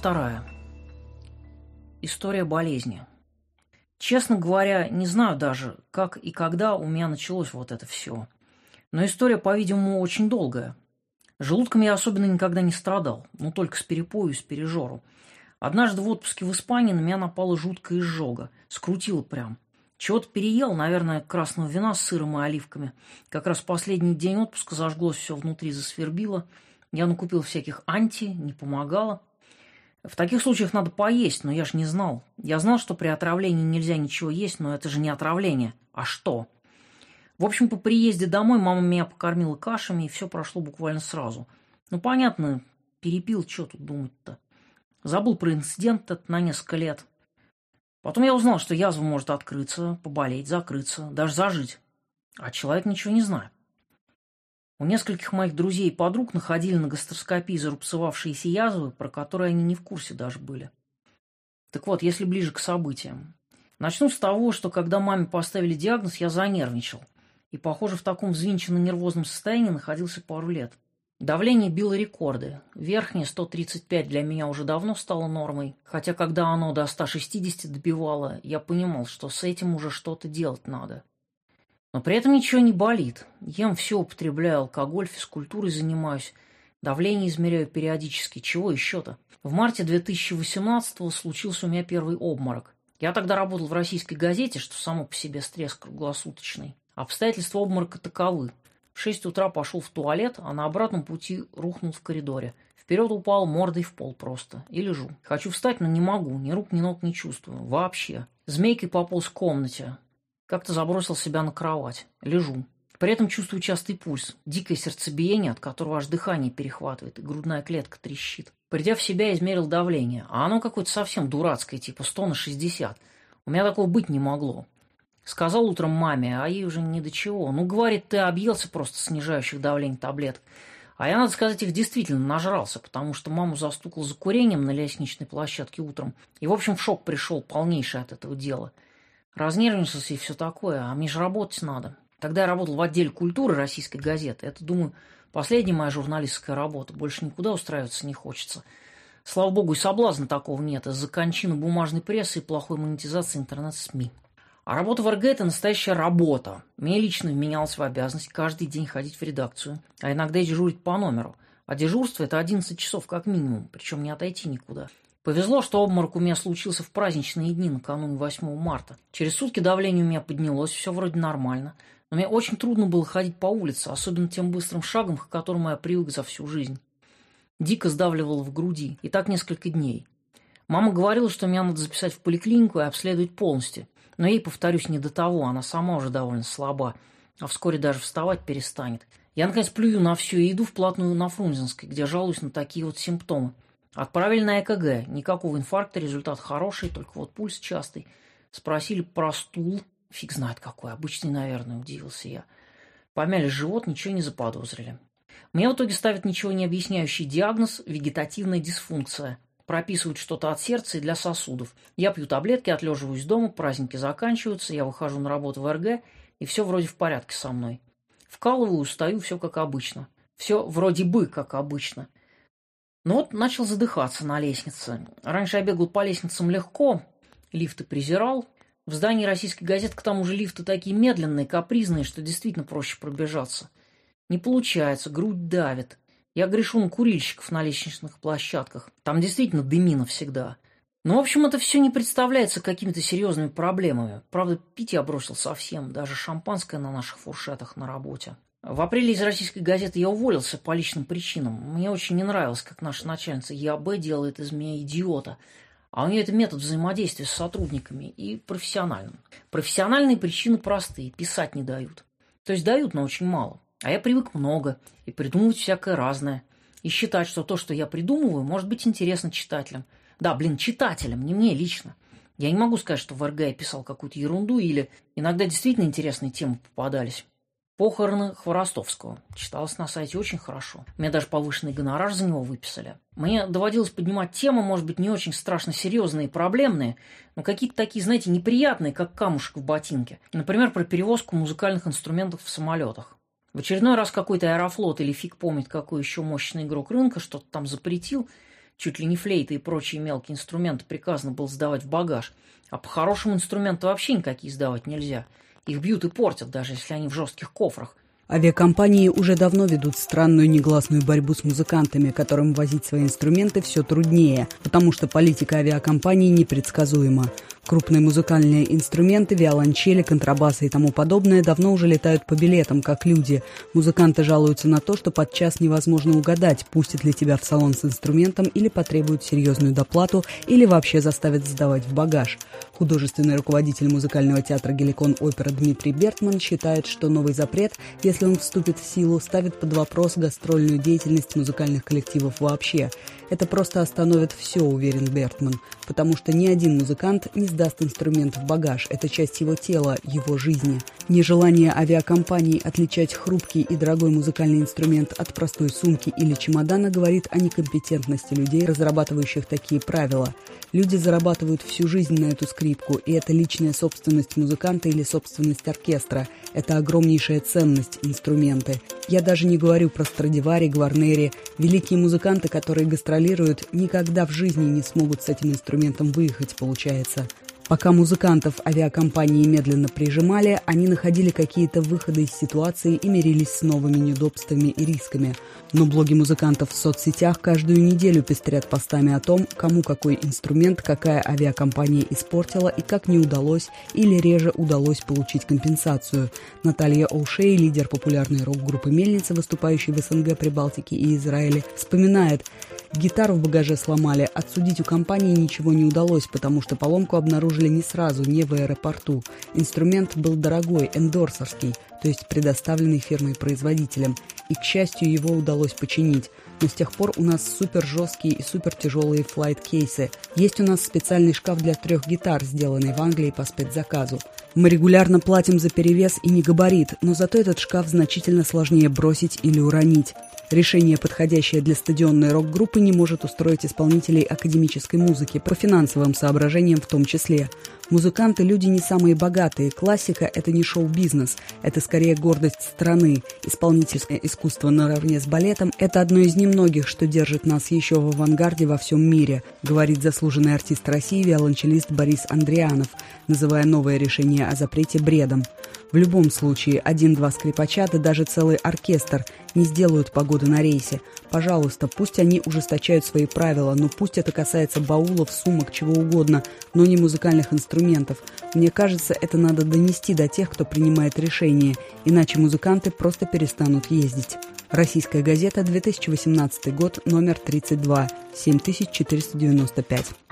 вторая. История болезни. Честно говоря, не знаю даже, как и когда у меня началось вот это все. Но история, по-видимому, очень долгая. Желудком я особенно никогда не страдал, но только с перепою и с пережору. Однажды в отпуске в Испании на меня напала жуткая изжога. Скрутила прям. Чего-то переел, наверное, красного вина с сыром и оливками. Как раз последний день отпуска зажглось все внутри, засвербило. Я накупил всяких анти, не помогало. В таких случаях надо поесть, но я ж не знал. Я знал, что при отравлении нельзя ничего есть, но это же не отравление. А что? В общем, по приезде домой мама меня покормила кашами, и все прошло буквально сразу. Ну, понятно, перепил, что тут думать-то. Забыл про инцидент этот на несколько лет. Потом я узнал, что язва может открыться, поболеть, закрыться, даже зажить. А человек ничего не знает. У нескольких моих друзей и подруг находили на гастроскопии зарубцевавшиеся язвы, про которые они не в курсе даже были. Так вот, если ближе к событиям. Начну с того, что когда маме поставили диагноз, я занервничал. И, похоже, в таком взвинченно-нервозном состоянии находился пару лет. Давление било рекорды. Верхнее 135 для меня уже давно стало нормой, хотя когда оно до 160 добивало, я понимал, что с этим уже что-то делать надо. Но при этом ничего не болит. Ем все, употребляю алкоголь, физкультурой занимаюсь. Давление измеряю периодически. Чего еще-то? В марте 2018-го случился у меня первый обморок. Я тогда работал в российской газете, что само по себе стресс круглосуточный. Обстоятельства обморока таковы. В шесть утра пошел в туалет, а на обратном пути рухнул в коридоре. Вперед упал мордой в пол просто. И лежу. Хочу встать, но не могу. Ни рук, ни ног не чувствую. Вообще. Змейкой пополз в комнате. Как-то забросил себя на кровать. Лежу. При этом чувствую частый пульс, дикое сердцебиение, от которого аж дыхание перехватывает, и грудная клетка трещит. Придя в себя, измерил давление, а оно какое-то совсем дурацкое, типа 100 на 60. У меня такого быть не могло. Сказал утром маме, а ей уже ни до чего. Ну, говорит, ты объелся просто снижающих давление таблеток. А я, надо сказать, их действительно нажрался, потому что маму застукал за курением на лестничной площадке утром. И, в общем, в шок пришел полнейший от этого дела. Разнервничался и все такое, а мне же работать надо. Тогда я работал в отделе культуры российской газеты. Это, думаю, последняя моя журналистская работа. Больше никуда устраиваться не хочется. Слава богу, и соблазна такого нет из-за кончины бумажной прессы и плохой монетизации интернет-СМИ. А работа в РГ – это настоящая работа. Мне лично вменялось в обязанность каждый день ходить в редакцию, а иногда и дежурить по номеру. А дежурство – это 11 часов как минимум, причем не отойти никуда. Повезло, что обморок у меня случился в праздничные дни накануне 8 марта. Через сутки давление у меня поднялось, все вроде нормально. Но мне очень трудно было ходить по улице, особенно тем быстрым шагом, к которому я привык за всю жизнь. Дико сдавливало в груди. И так несколько дней. Мама говорила, что меня надо записать в поликлинику и обследовать полностью. Но ей, повторюсь, не до того, она сама уже довольно слаба, а вскоре даже вставать перестанет. Я, наконец, плюю на все и иду вплотную на Фрунзенской, где жалуюсь на такие вот симптомы. Отправили на ЭКГ. Никакого инфаркта, результат хороший, только вот пульс частый. Спросили про стул. Фиг знает какой, обычный, наверное, удивился я. Помяли живот, ничего не заподозрили. Мне в итоге ставят ничего не объясняющий диагноз – вегетативная дисфункция. Прописывают что-то от сердца и для сосудов. Я пью таблетки, отлеживаюсь дома, праздники заканчиваются, я выхожу на работу в РГ, и все вроде в порядке со мной. Вкалываю, стою, все как обычно. Все вроде бы как обычно – ну вот начал задыхаться на лестнице. Раньше я бегал по лестницам легко, лифты презирал. В здании российской газеты к тому же лифты такие медленные, капризные, что действительно проще пробежаться. Не получается, грудь давит. Я грешу на курильщиков на лестничных площадках. Там действительно дымина всегда. Но, в общем, это все не представляется какими-то серьезными проблемами. Правда, пить я бросил совсем, даже шампанское на наших фуршетах на работе. В апреле из российской газеты я уволился по личным причинам. Мне очень не нравилось, как наша начальница ЕАБ делает из меня идиота. А у нее это метод взаимодействия с сотрудниками и профессиональным. Профессиональные причины простые, писать не дают. То есть дают, но очень мало. А я привык много и придумывать всякое разное. И считать, что то, что я придумываю, может быть интересно читателям. Да, блин, читателям, не мне лично. Я не могу сказать, что в РГ я писал какую-то ерунду или иногда действительно интересные темы попадались. Похороны Хворостовского. Читалось на сайте очень хорошо. Мне даже повышенный гонорар за него выписали. Мне доводилось поднимать темы, может быть, не очень страшно серьезные и проблемные, но какие-то такие, знаете, неприятные, как камушек в ботинке. Например, про перевозку музыкальных инструментов в самолетах. В очередной раз какой-то аэрофлот или фиг помнит, какой еще мощный игрок рынка что-то там запретил. Чуть ли не флейты и прочие мелкие инструменты приказано было сдавать в багаж. А по-хорошему инструменты вообще никакие сдавать нельзя. Их бьют и портят, даже если они в жестких кофрах. Авиакомпании уже давно ведут странную негласную борьбу с музыкантами, которым возить свои инструменты все труднее, потому что политика авиакомпаний непредсказуема. Крупные музыкальные инструменты, виолончели, контрабасы и тому подобное давно уже летают по билетам, как люди. Музыканты жалуются на то, что подчас невозможно угадать, пустят ли тебя в салон с инструментом или потребуют серьезную доплату, или вообще заставят сдавать в багаж. Художественный руководитель музыкального театра «Геликон Опера» Дмитрий Бертман считает, что новый запрет, если он вступит в силу, ставит под вопрос гастрольную деятельность музыкальных коллективов вообще. Это просто остановит все, уверен Бертман, потому что ни один музыкант не сдаст инструмент в багаж. Это часть его тела, его жизни. Нежелание авиакомпаний отличать хрупкий и дорогой музыкальный инструмент от простой сумки или чемодана говорит о некомпетентности людей, разрабатывающих такие правила. Люди зарабатывают всю жизнь на эту скрипку, и это личная собственность музыканта или собственность оркестра. Это огромнейшая ценность инструменты. Я даже не говорю про Страдивари, Гварнери. Великие музыканты, которые гастролируют, никогда в жизни не смогут с этим инструментом выехать, получается. Пока музыкантов авиакомпании медленно прижимали, они находили какие-то выходы из ситуации и мирились с новыми неудобствами и рисками. Но блоги музыкантов в соцсетях каждую неделю пестрят постами о том, кому какой инструмент какая авиакомпания испортила и как не удалось или реже удалось получить компенсацию. Наталья Оушей, лидер популярной рок-группы «Мельница», выступающей в СНГ, Прибалтике и Израиле, вспоминает – Гитару в багаже сломали, отсудить у компании ничего не удалось, потому что поломку обнаружили не сразу, не в аэропорту. Инструмент был дорогой, эндорсерский, то есть предоставленный фирмой-производителем, и, к счастью, его удалось починить. Но с тех пор у нас супер жесткие и супер тяжелые флайт-кейсы. Есть у нас специальный шкаф для трех гитар, сделанный в Англии по спецзаказу. Мы регулярно платим за перевес и не габарит, но зато этот шкаф значительно сложнее бросить или уронить. Решение, подходящее для стадионной рок-группы, не может устроить исполнителей академической музыки, по финансовым соображениям в том числе. Музыканты – люди не самые богатые. Классика – это не шоу-бизнес. Это скорее гордость страны. Исполнительское искусство наравне с балетом – это одно из немногих, что держит нас еще в авангарде во всем мире, говорит заслуженный артист России виолончелист Борис Андрианов, называя новое решение о запрете бредом. В любом случае, один-два скрипача, да даже целый оркестр не сделают погоды на рейсе. Пожалуйста, пусть они ужесточают свои правила, но пусть это касается баулов, сумок, чего угодно, но не музыкальных инструментов. Мне кажется, это надо донести до тех, кто принимает решения, иначе музыканты просто перестанут ездить. Российская газета, 2018 год, номер 32, 7495.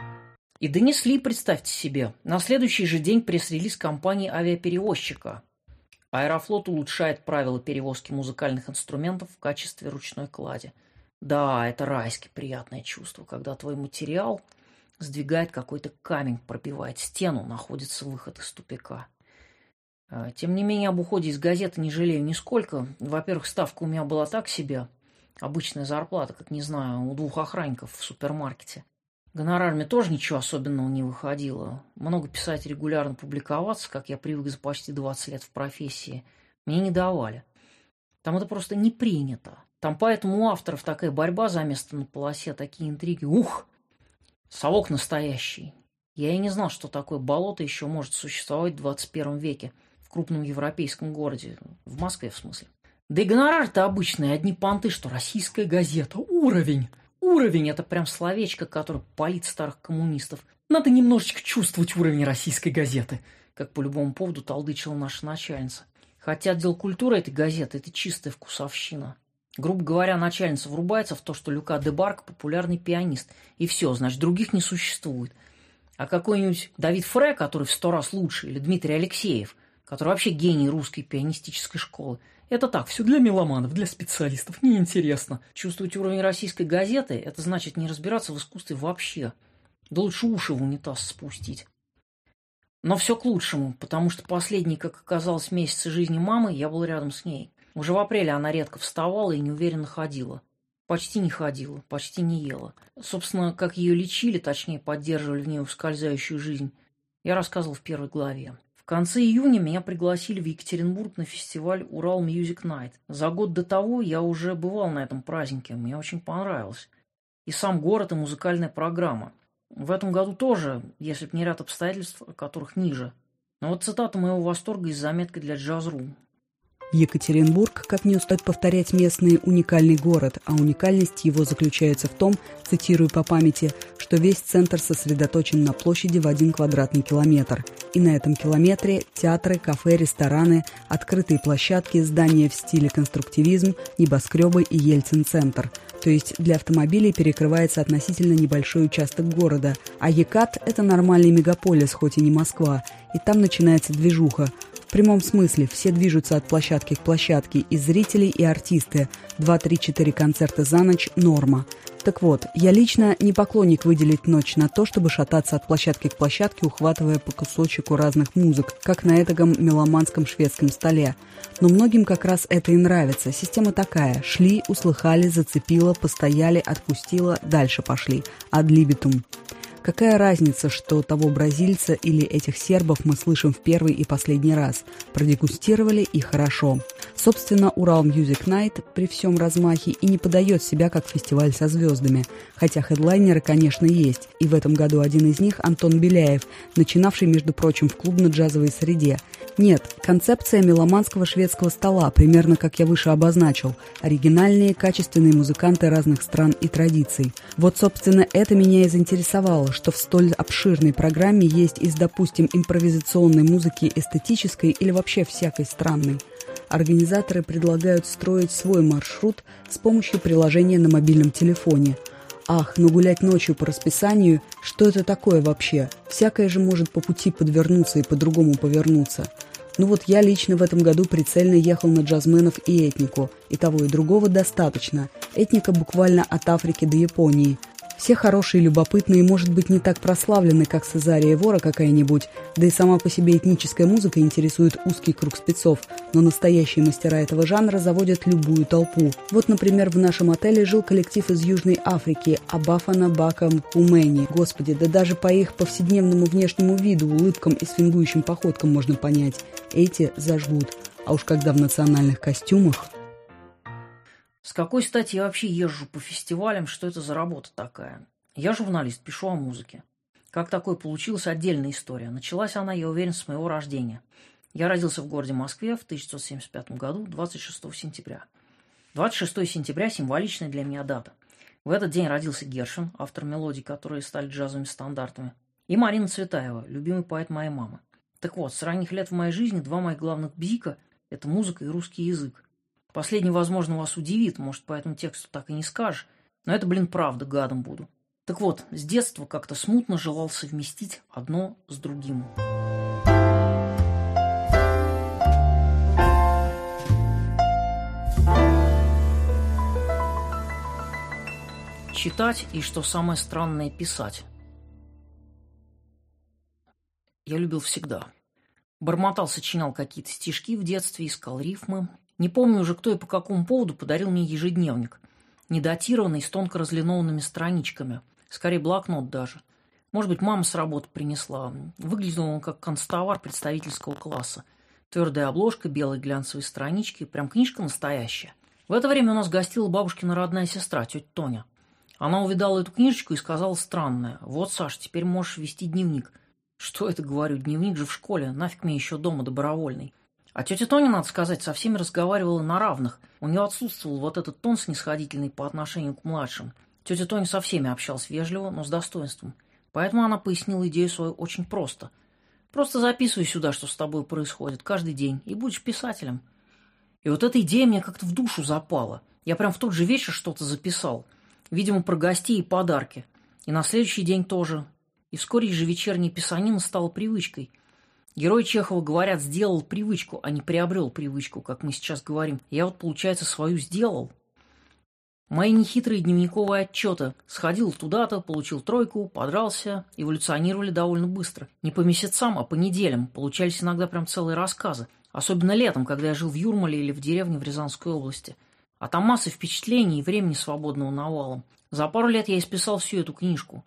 И донесли, представьте себе, на следующий же день пресс-релиз компании авиаперевозчика, Аэрофлот улучшает правила перевозки музыкальных инструментов в качестве ручной клади. Да, это райски приятное чувство, когда твой материал сдвигает какой-то камень, пробивает стену, находится выход из тупика. А, тем не менее, об уходе из газеты не жалею нисколько. Во-первых, ставка у меня была так себе. Обычная зарплата, как, не знаю, у двух охранников в супермаркете. Гонорарами тоже ничего особенного не выходило. Много писать регулярно публиковаться, как я привык за почти 20 лет в профессии, мне не давали. Там это просто не принято. Там поэтому у авторов такая борьба за место на полосе, такие интриги. Ух! Совок настоящий. Я и не знал, что такое болото еще может существовать в 21 веке в крупном европейском городе. В Москве, в смысле. Да и гонорар-то обычный, одни понты, что российская газета. Уровень! Уровень – это прям словечко, которое палит старых коммунистов. Надо немножечко чувствовать уровень российской газеты, как по любому поводу толдычила наша начальница. Хотя отдел культуры этой газеты – это чистая вкусовщина. Грубо говоря, начальница врубается в то, что Люка де Барк – популярный пианист. И все, значит, других не существует. А какой-нибудь Давид Фре, который в сто раз лучше, или Дмитрий Алексеев, который вообще гений русской пианистической школы – это так, все для меломанов, для специалистов, неинтересно. Чувствовать уровень российской газеты – это значит не разбираться в искусстве вообще. Да лучше уши в унитаз спустить. Но все к лучшему, потому что последние, как оказалось, месяцы жизни мамы я был рядом с ней. Уже в апреле она редко вставала и неуверенно ходила. Почти не ходила, почти не ела. Собственно, как ее лечили, точнее, поддерживали в ней ускользающую жизнь, я рассказывал в первой главе конце июня меня пригласили в Екатеринбург на фестиваль «Урал Music Night». За год до того я уже бывал на этом празднике, мне очень понравилось. и сам город, и музыкальная программа. В этом году тоже, если б не ряд обстоятельств, которых ниже. Но вот цитата моего восторга из заметки для Джаз.ру. Екатеринбург, как не устать повторять местные, уникальный город, а уникальность его заключается в том, цитирую по памяти, что весь центр сосредоточен на площади в один квадратный километр. И на этом километре театры, кафе, рестораны, открытые площадки, здания в стиле конструктивизм, небоскребы и Ельцин-центр. То есть для автомобилей перекрывается относительно небольшой участок города, а Екат – это нормальный мегаполис, хоть и не Москва, и там начинается движуха – в прямом смысле все движутся от площадки к площадке, и зрители, и артисты. 2-3-4 концерта за ночь – норма. Так вот, я лично не поклонник выделить ночь на то, чтобы шататься от площадки к площадке, ухватывая по кусочку разных музык, как на этом меломанском шведском столе. Но многим как раз это и нравится. Система такая. Шли, услыхали, зацепила, постояли, отпустила, дальше пошли. Адлибитум. Какая разница, что того бразильца или этих сербов мы слышим в первый и последний раз? Продегустировали и хорошо. Собственно, Урал Music Night при всем размахе и не подает себя как фестиваль со звездами. Хотя хедлайнеры, конечно, есть. И в этом году один из них – Антон Беляев, начинавший, между прочим, в клубно-джазовой среде. Нет, концепция меломанского шведского стола, примерно как я выше обозначил. Оригинальные, качественные музыканты разных стран и традиций. Вот, собственно, это меня и заинтересовало, что в столь обширной программе есть из, допустим, импровизационной музыки эстетической или вообще всякой странной. Организаторы предлагают строить свой маршрут с помощью приложения на мобильном телефоне. Ах, но гулять ночью по расписанию, что это такое вообще? Всякое же может по пути подвернуться и по-другому повернуться. Ну вот я лично в этом году прицельно ехал на джазменов и этнику, и того и другого достаточно. Этника буквально от Африки до Японии, все хорошие, любопытные, может быть, не так прославлены, как Цезария Вора какая-нибудь, да и сама по себе этническая музыка интересует узкий круг спецов, но настоящие мастера этого жанра заводят любую толпу. Вот, например, в нашем отеле жил коллектив из Южной Африки Абафана Бакам Кумени. Господи, да даже по их повседневному внешнему виду, улыбкам и свингующим походкам можно понять. Эти зажгут. А уж когда в национальных костюмах... С какой стати я вообще езжу по фестивалям? Что это за работа такая? Я журналист, пишу о музыке. Как такое получилось, отдельная история. Началась она, я уверен, с моего рождения. Я родился в городе Москве в 1975 году, 26 сентября. 26 сентября – символичная для меня дата. В этот день родился Гершин, автор мелодий, которые стали джазовыми стандартами, и Марина Цветаева, любимый поэт моей мамы. Так вот, с ранних лет в моей жизни два моих главных бзика – это музыка и русский язык. Последний, возможно, вас удивит, может, по этому тексту так и не скажешь, но это, блин, правда, гадом буду. Так вот, с детства как-то смутно желал совместить одно с другим. Читать и, что самое странное, писать. Я любил всегда. Бормотал, сочинял какие-то стишки в детстве, искал рифмы, не помню уже, кто и по какому поводу подарил мне ежедневник. Недатированный, с тонко разлинованными страничками. Скорее, блокнот даже. Может быть, мама с работы принесла. Выглядел он как констовар представительского класса. Твердая обложка, белые глянцевые странички. Прям книжка настоящая. В это время у нас гостила бабушкина родная сестра, тетя Тоня. Она увидала эту книжечку и сказала странное. «Вот, Саш, теперь можешь вести дневник». «Что это, говорю, дневник же в школе, нафиг мне еще дома добровольный». А тетя Тоня, надо сказать, со всеми разговаривала на равных. У нее отсутствовал вот этот тон снисходительный по отношению к младшим. Тетя Тоня со всеми общалась вежливо, но с достоинством. Поэтому она пояснила идею свою очень просто. Просто записывай сюда, что с тобой происходит, каждый день, и будешь писателем. И вот эта идея мне как-то в душу запала. Я прям в тот же вечер что-то записал. Видимо, про гостей и подарки. И на следующий день тоже. И вскоре ежевечерняя писанина стала привычкой – Герой Чехова, говорят, сделал привычку, а не приобрел привычку, как мы сейчас говорим. Я вот, получается, свою сделал. Мои нехитрые дневниковые отчеты. Сходил туда-то, получил тройку, подрался, эволюционировали довольно быстро. Не по месяцам, а по неделям. Получались иногда прям целые рассказы. Особенно летом, когда я жил в Юрмале или в деревне в Рязанской области. А там масса впечатлений и времени свободного навалом. За пару лет я исписал всю эту книжку.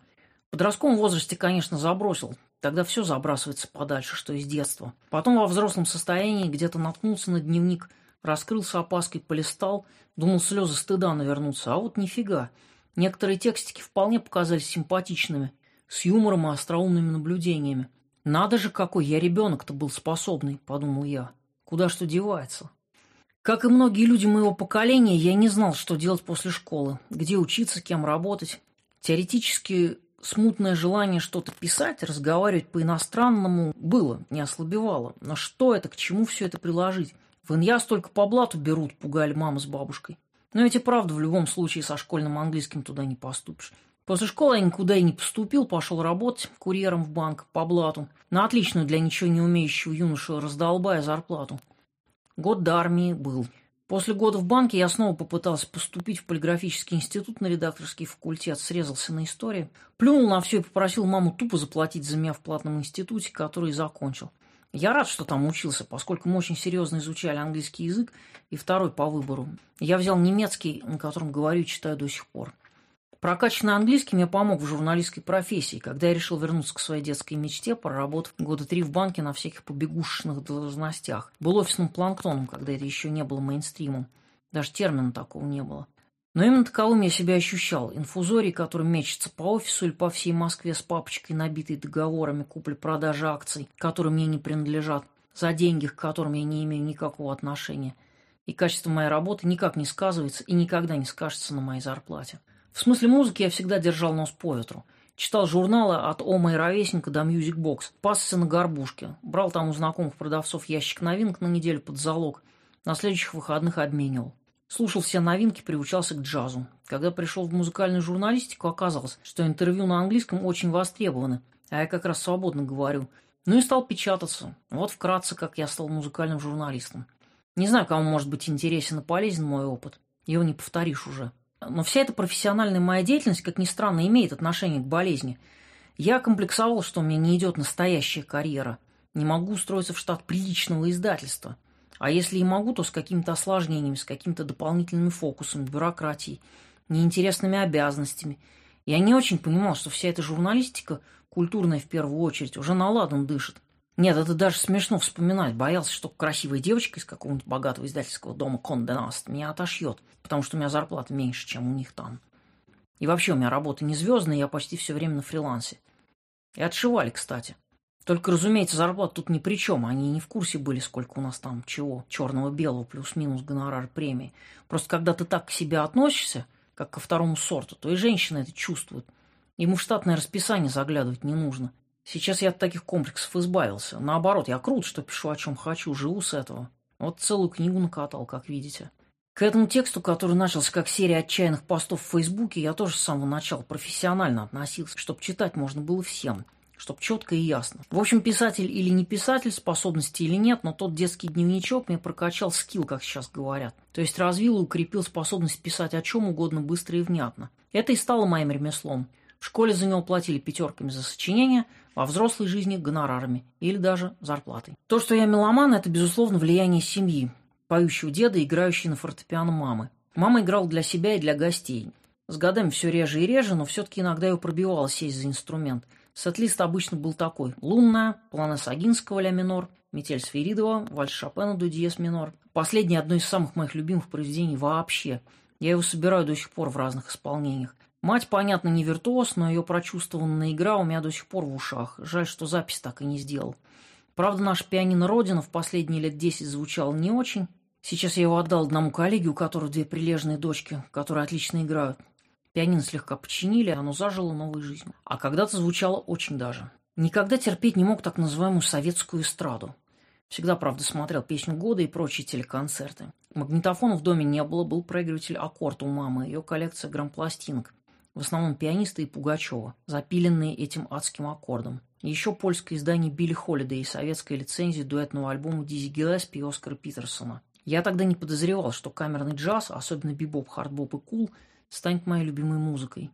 В подростковом возрасте, конечно, забросил. Тогда все забрасывается подальше, что из детства. Потом во взрослом состоянии где-то наткнулся на дневник, раскрыл с опаской, полистал, думал слезы стыда навернуться, а вот нифига. Некоторые текстики вполне показались симпатичными, с юмором и остроумными наблюдениями. «Надо же, какой я ребенок-то был способный», — подумал я. «Куда что девается?» Как и многие люди моего поколения, я не знал, что делать после школы, где учиться, кем работать. Теоретически смутное желание что-то писать, разговаривать по-иностранному было, не ослабевало. Но что это, к чему все это приложить? В инья столько по блату берут, пугали мама с бабушкой. Но ведь и правда, в любом случае со школьным английским туда не поступишь. После школы я никуда и не поступил, пошел работать курьером в банк по блату. На отличную для ничего не умеющего юношу раздолбая зарплату. Год до армии был. После года в банке я снова попытался поступить в полиграфический институт на редакторский факультет, срезался на истории, плюнул на все и попросил маму тупо заплатить за меня в платном институте, который закончил. Я рад, что там учился, поскольку мы очень серьезно изучали английский язык и второй по выбору. Я взял немецкий, на котором говорю и читаю до сих пор. Прокачанный английский мне помог в журналистской профессии, когда я решил вернуться к своей детской мечте, проработав года три в банке на всяких побегушечных должностях. Был офисным планктоном, когда это еще не было мейнстримом. Даже термина такого не было. Но именно таковым я себя ощущал. Инфузорий, который мечется по офису или по всей Москве с папочкой, набитой договорами купли-продажи акций, которые мне не принадлежат, за деньги, к которым я не имею никакого отношения. И качество моей работы никак не сказывается и никогда не скажется на моей зарплате. В смысле музыки я всегда держал нос по ветру. Читал журналы от Ома и Ровесника до Music Box. Пасся на горбушке. Брал там у знакомых продавцов ящик новинок на неделю под залог. На следующих выходных обменивал. Слушал все новинки, приучался к джазу. Когда пришел в музыкальную журналистику, оказалось, что интервью на английском очень востребованы, а я как раз свободно говорю. Ну и стал печататься. Вот вкратце, как я стал музыкальным журналистом. Не знаю, кому может быть интересен и полезен мой опыт. Его не повторишь уже. Но вся эта профессиональная моя деятельность, как ни странно, имеет отношение к болезни. Я комплексовал, что у меня не идет настоящая карьера. Не могу устроиться в штат приличного издательства. А если и могу, то с какими-то осложнениями, с какими-то дополнительными фокусами, бюрократией, неинтересными обязанностями. Я не очень понимал, что вся эта журналистика, культурная в первую очередь, уже наладом дышит. Нет, это даже смешно вспоминать. Боялся, что красивая девочка из какого-нибудь богатого издательского дома Конде Наст меня отошьет, потому что у меня зарплата меньше, чем у них там. И вообще у меня работа не звездная, я почти все время на фрилансе. И отшивали, кстати. Только, разумеется, зарплата тут ни при чем. Они не в курсе были, сколько у нас там чего, черного-белого, плюс-минус гонорар премии. Просто когда ты так к себе относишься, как ко второму сорту, то и женщины это чувствуют. Ему в штатное расписание заглядывать не нужно. Сейчас я от таких комплексов избавился. Наоборот, я крут, что пишу о чем хочу, живу с этого. Вот целую книгу накатал, как видите. К этому тексту, который начался как серия отчаянных постов в Фейсбуке, я тоже с самого начала профессионально относился, чтобы читать можно было всем, чтобы четко и ясно. В общем, писатель или не писатель, способности или нет, но тот детский дневничок мне прокачал скилл, как сейчас говорят. То есть развил и укрепил способность писать о чем угодно быстро и внятно. Это и стало моим ремеслом. В школе за него платили пятерками за сочинения, во взрослой жизни – гонорарами или даже зарплатой. То, что я меломан – это, безусловно, влияние семьи, поющего деда играющей на фортепиано мамы. Мама играла для себя и для гостей. С годами все реже и реже, но все-таки иногда ее пробивало сесть за инструмент. Сет-лист обычно был такой. Лунная, Планес Агинского ля минор, Метель Сферидова, Вальс Шопена до диез минор. Последнее одно из самых моих любимых произведений вообще. Я его собираю до сих пор в разных исполнениях. Мать, понятно, не виртуоз, но ее прочувствованная игра у меня до сих пор в ушах. Жаль, что запись так и не сделал. Правда, наш пианино Родина в последние лет десять звучал не очень. Сейчас я его отдал одному коллеге, у которого две прилежные дочки, которые отлично играют. Пианино слегка починили, оно зажило новой жизнью. А когда-то звучало очень даже. Никогда терпеть не мог так называемую советскую эстраду. Всегда, правда, смотрел «Песню года» и прочие телеконцерты. Магнитофона в доме не было, был проигрыватель «Аккорд» у мамы, ее коллекция грампластинок в основном пианиста и Пугачева, запиленные этим адским аккордом. Еще польское издание Билли Холлидей и советская лицензия дуэтного альбома Дизи Гиллеспи и Оскара Питерсона. Я тогда не подозревал, что камерный джаз, особенно бибоп, хардбоп и кул, станет моей любимой музыкой.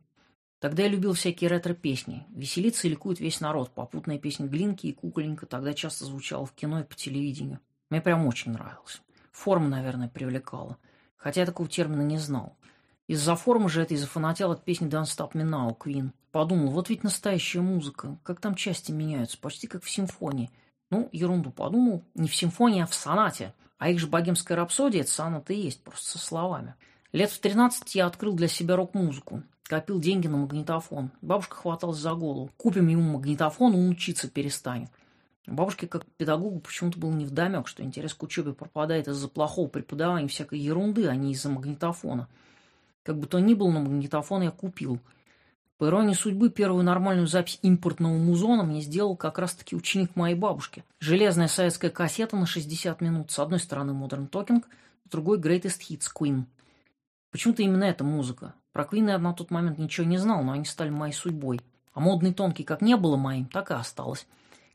Тогда я любил всякие ретро-песни. Веселиться и ликует весь народ. Попутная песня Глинки и Куколенька тогда часто звучала в кино и по телевидению. Мне прям очень нравилось. Форма, наверное, привлекала. Хотя я такого термина не знал. Из-за формы же этой зафанател от песни «Don't Stop Me Now» Queen. Подумал, вот ведь настоящая музыка. Как там части меняются, почти как в симфонии. Ну, ерунду подумал. Не в симфонии, а в сонате. А их же богемская рапсодия – это сонаты и есть, просто со словами. Лет в 13 я открыл для себя рок-музыку. копил деньги на магнитофон. Бабушка хваталась за голову. Купим ему магнитофон, он учиться перестанет. Бабушке, как педагогу, почему-то был невдомек, что интерес к учебе пропадает из-за плохого преподавания всякой ерунды, а не из-за магнитофона. Как бы то ни было, но магнитофон я купил. По иронии судьбы, первую нормальную запись импортного музона мне сделал как раз-таки ученик моей бабушки. Железная советская кассета на 60 минут. С одной стороны Modern Talking, с другой Greatest Hits Queen. Почему-то именно эта музыка. Про Queen я на тот момент ничего не знал, но они стали моей судьбой. А модный тонкий как не было моим, так и осталось.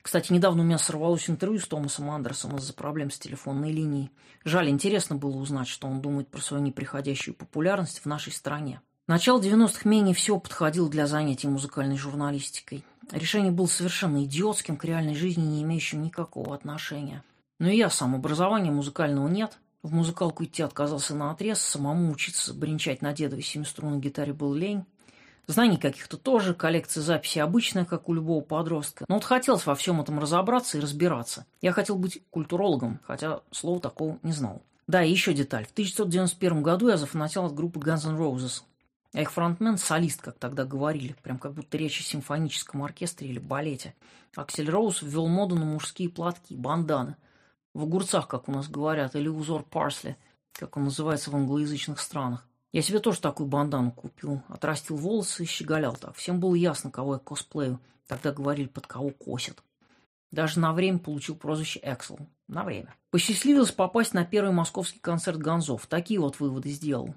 Кстати, недавно у меня сорвалось интервью с Томасом Андерсом из-за проблем с телефонной линией. Жаль, интересно было узнать, что он думает про свою неприходящую популярность в нашей стране. Начало 90-х менее всего подходил для занятий музыкальной журналистикой. Решение было совершенно идиотским, к реальной жизни не имеющим никакого отношения. Но и я сам образования музыкального нет. В музыкалку идти отказался на отрез, самому учиться бренчать на дедовой семиструнной гитаре был лень. Знаний каких-то тоже, коллекция записей обычная, как у любого подростка. Но вот хотелось во всем этом разобраться и разбираться. Я хотел быть культурологом, хотя слова такого не знал. Да, и еще деталь. В 1991 году я зафанател от группы Guns N' Roses. А их фронтмен – солист, как тогда говорили, прям как будто речь о симфоническом оркестре или балете. Аксель Роуз ввел моду на мужские платки, банданы. В огурцах, как у нас говорят, или узор парсли, как он называется в англоязычных странах. Я себе тоже такую бандану купил, отрастил волосы и щеголял так. Всем было ясно, кого я косплею. Тогда говорили, под кого косят. Даже на время получил прозвище Эксел. На время. Посчастливилось попасть на первый московский концерт Гонзов. Такие вот выводы сделал.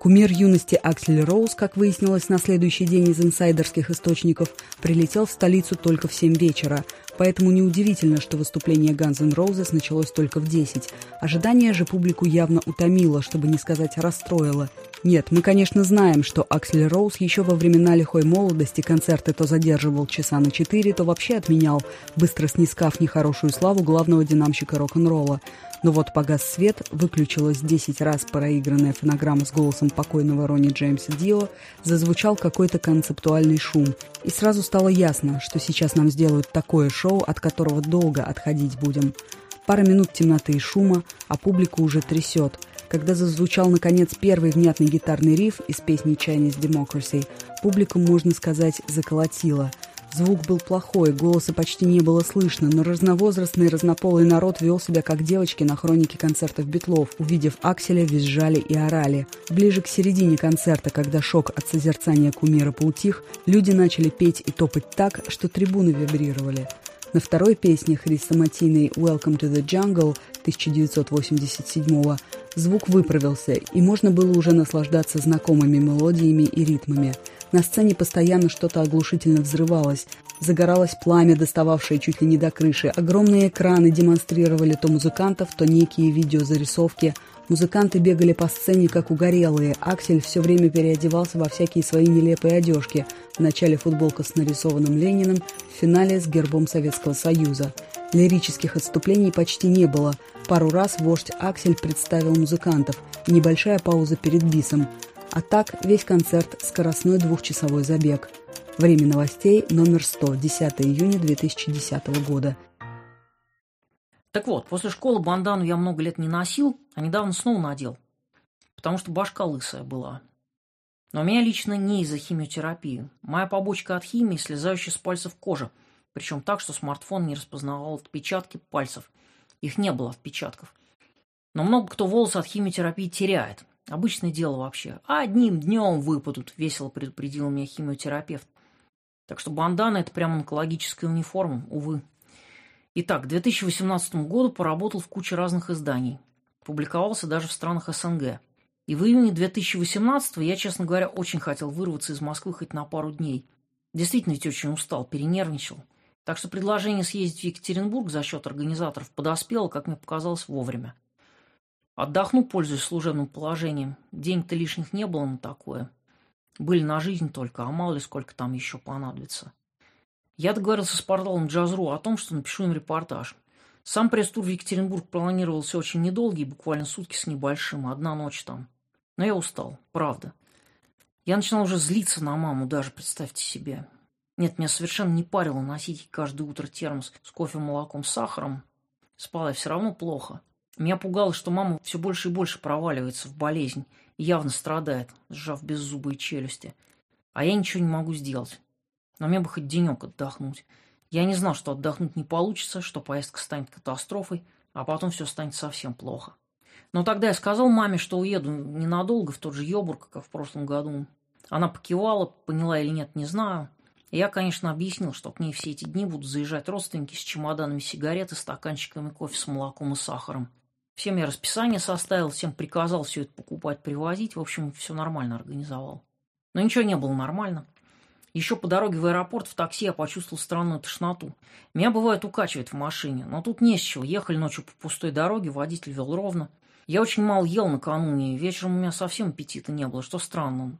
Кумир юности Аксель Роуз, как выяснилось на следующий день из инсайдерских источников, прилетел в столицу только в 7 вечера, поэтому неудивительно, что выступление Guns N' Roses началось только в 10. Ожидание же публику явно утомило, чтобы не сказать расстроило. Нет, мы, конечно, знаем, что Аксель Роуз еще во времена лихой молодости концерты то задерживал часа на 4, то вообще отменял, быстро снискав нехорошую славу главного динамщика рок-н-ролла. Но вот погас свет, выключилась 10 раз проигранная фонограмма с голосом покойного Ронни Джеймса Дио, зазвучал какой-то концептуальный шум. И сразу стало ясно, что сейчас нам сделают такое шоу, от которого долго отходить будем. Пара минут темноты и шума, а публику уже трясет. Когда зазвучал, наконец, первый внятный гитарный риф из песни Chinese Democracy, публику, можно сказать, заколотило – Звук был плохой, голоса почти не было слышно, но разновозрастный разнополый народ вел себя как девочки на хронике концертов Битлов. Увидев Акселя, визжали и орали. Ближе к середине концерта, когда шок от созерцания кумира поутих, люди начали петь и топать так, что трибуны вибрировали. На второй песне хрестоматийной «Welcome to the Jungle» 1987 звук выправился, и можно было уже наслаждаться знакомыми мелодиями и ритмами – на сцене постоянно что-то оглушительно взрывалось. Загоралось пламя, достававшее чуть ли не до крыши. Огромные экраны демонстрировали то музыкантов, то некие видеозарисовки. Музыканты бегали по сцене, как угорелые. Аксель все время переодевался во всякие свои нелепые одежки. В начале футболка с нарисованным Лениным, в финале с гербом Советского Союза. Лирических отступлений почти не было. Пару раз вождь Аксель представил музыкантов. Небольшая пауза перед бисом. А так весь концерт – скоростной двухчасовой забег. Время новостей номер 100, 10 июня 2010 года. Так вот, после школы бандану я много лет не носил, а недавно снова надел, потому что башка лысая была. Но у меня лично не из-за химиотерапии. Моя побочка от химии, слезающая с пальцев кожа, причем так, что смартфон не распознавал отпечатки пальцев. Их не было отпечатков. Но много кто волосы от химиотерапии теряет. Обычное дело вообще. Одним днем выпадут, весело предупредил меня химиотерапевт. Так что бандана – это прям онкологическая униформа, увы. Итак, к 2018 году поработал в куче разных изданий. Публиковался даже в странах СНГ. И в июне 2018 я, честно говоря, очень хотел вырваться из Москвы хоть на пару дней. Действительно ведь очень устал, перенервничал. Так что предложение съездить в Екатеринбург за счет организаторов подоспело, как мне показалось, вовремя. Отдохну, пользуясь служебным положением. Денег-то лишних не было на такое. Были на жизнь только, а мало ли сколько там еще понадобится. Я договорился с порталом Джазру о том, что напишу им репортаж. Сам пресс-тур в Екатеринбург планировался очень недолгий, буквально сутки с небольшим, одна ночь там. Но я устал, правда. Я начинал уже злиться на маму даже, представьте себе. Нет, меня совершенно не парило носить каждое утро термос с кофе, молоком, сахаром. Спал я все равно плохо. Меня пугало, что мама все больше и больше проваливается в болезнь и явно страдает, сжав беззубые челюсти. А я ничего не могу сделать. Но мне бы хоть денек отдохнуть. Я не знал, что отдохнуть не получится, что поездка станет катастрофой, а потом все станет совсем плохо. Но тогда я сказал маме, что уеду ненадолго в тот же Йобург, как в прошлом году. Она покивала, поняла или нет, не знаю. И я, конечно, объяснил, что к ней все эти дни будут заезжать родственники с чемоданами сигарет и стаканчиками кофе с молоком и сахаром. Всем я расписание составил, всем приказал все это покупать, привозить. В общем, все нормально организовал. Но ничего не было нормально. Еще по дороге в аэропорт в такси я почувствовал странную тошноту. Меня бывает укачивает в машине, но тут не с чего. Ехали ночью по пустой дороге, водитель вел ровно. Я очень мало ел накануне, вечером у меня совсем аппетита не было, что странно.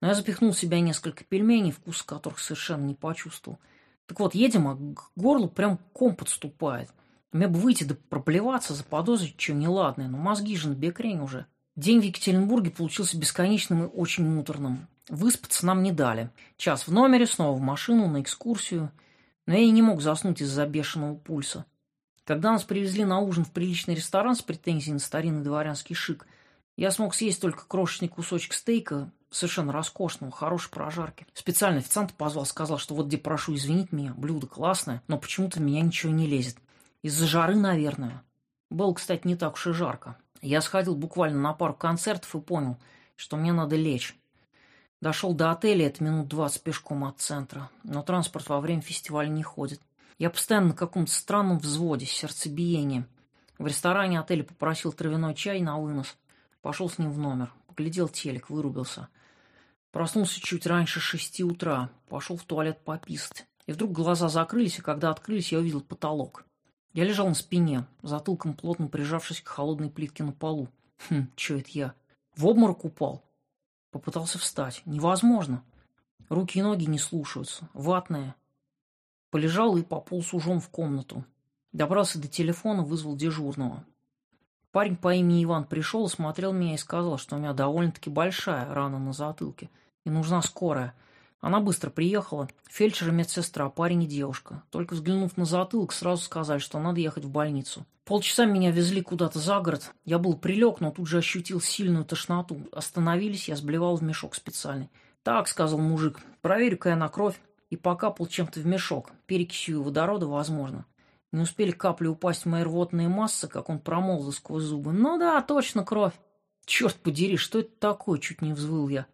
Но я запихнул в себя несколько пельменей, вкус которых совершенно не почувствовал. Так вот, едем, а к горлу прям ком подступает. Мне бы выйти да проплеваться, заподозрить что неладное, но мозги же на бекрень уже. День в Екатеринбурге получился бесконечным и очень муторным. Выспаться нам не дали. Час в номере, снова в машину, на экскурсию. Но я и не мог заснуть из-за бешеного пульса. Когда нас привезли на ужин в приличный ресторан с претензией на старинный дворянский шик, я смог съесть только крошечный кусочек стейка, совершенно роскошного, хорошей прожарки. Специально официант позвал, сказал, что вот где прошу извинить меня, блюдо классное, но почему-то меня ничего не лезет. Из-за жары, наверное. Было, кстати, не так уж и жарко. Я сходил буквально на пару концертов и понял, что мне надо лечь. Дошел до отеля, это минут двадцать пешком от центра, но транспорт во время фестиваля не ходит. Я постоянно на каком-то странном взводе, сердцебиении. В ресторане отеля попросил травяной чай на вынос. Пошел с ним в номер. Поглядел телек, вырубился. Проснулся чуть раньше шести утра. Пошел в туалет пописать. И вдруг глаза закрылись, и когда открылись, я увидел потолок. Я лежал на спине, затылком плотно прижавшись к холодной плитке на полу. Хм, чё это я? В обморок упал. Попытался встать. Невозможно. Руки и ноги не слушаются. Ватные. Полежал и пополз ужом в комнату. Добрался до телефона, вызвал дежурного. Парень по имени Иван пришел, смотрел меня и сказал, что у меня довольно-таки большая рана на затылке, и нужна скорая. Она быстро приехала. Фельдшер и медсестра, парень и девушка. Только взглянув на затылок, сразу сказали, что надо ехать в больницу. Полчаса меня везли куда-то за город. Я был прилег, но тут же ощутил сильную тошноту. Остановились, я сблевал в мешок специальный. «Так», — сказал мужик, — «проверю-ка я на кровь» и покапал чем-то в мешок. Перекисью водорода, возможно. Не успели капли упасть в мои рвотные массы, как он промолвил сквозь зубы. «Ну да, точно кровь!» «Черт подери, что это такое?» — чуть не взвыл я.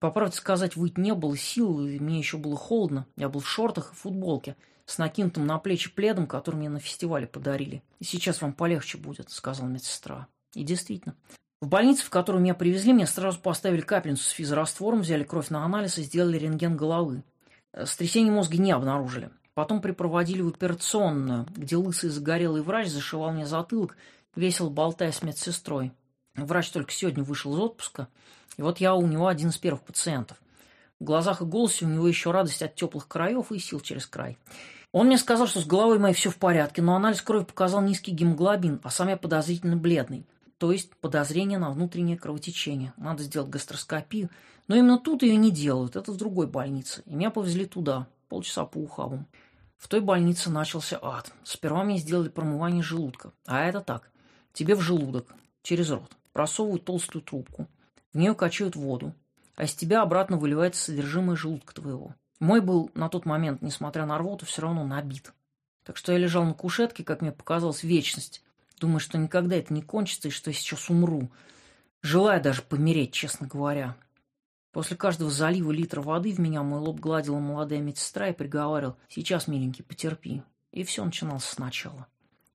По правде сказать, выть не было сил, и мне еще было холодно. Я был в шортах и футболке, с накинутым на плечи пледом, который мне на фестивале подарили. «И сейчас вам полегче будет», — сказала медсестра. И действительно. В больнице, в которую меня привезли, мне сразу поставили капельницу с физраствором, взяли кровь на анализ и сделали рентген головы. Э, Стрясение мозга не обнаружили. Потом припроводили в операционную, где лысый загорелый врач зашивал мне затылок, весело болтая с медсестрой. Врач только сегодня вышел из отпуска, и вот я у него один из первых пациентов. В глазах и голосе у него еще радость от теплых краев и сил через край. Он мне сказал, что с головой моей все в порядке, но анализ крови показал низкий гемоглобин, а сам я подозрительно бледный. То есть подозрение на внутреннее кровотечение. Надо сделать гастроскопию. Но именно тут ее не делают, это в другой больнице. И меня повезли туда, полчаса по ухабам. В той больнице начался ад. Сперва мне сделали промывание желудка. А это так. Тебе в желудок, через рот, просовывают толстую трубку. В нее качают воду. А из тебя обратно выливается содержимое желудка твоего. Мой был на тот момент, несмотря на рвоту, все равно набит. Так что я лежал на кушетке, как мне показалось, вечность. Думаю, что никогда это не кончится и что я сейчас умру. Желаю даже помереть, честно говоря. После каждого залива литра воды в меня мой лоб гладила молодая медсестра и приговаривал «Сейчас, миленький, потерпи». И все начиналось сначала.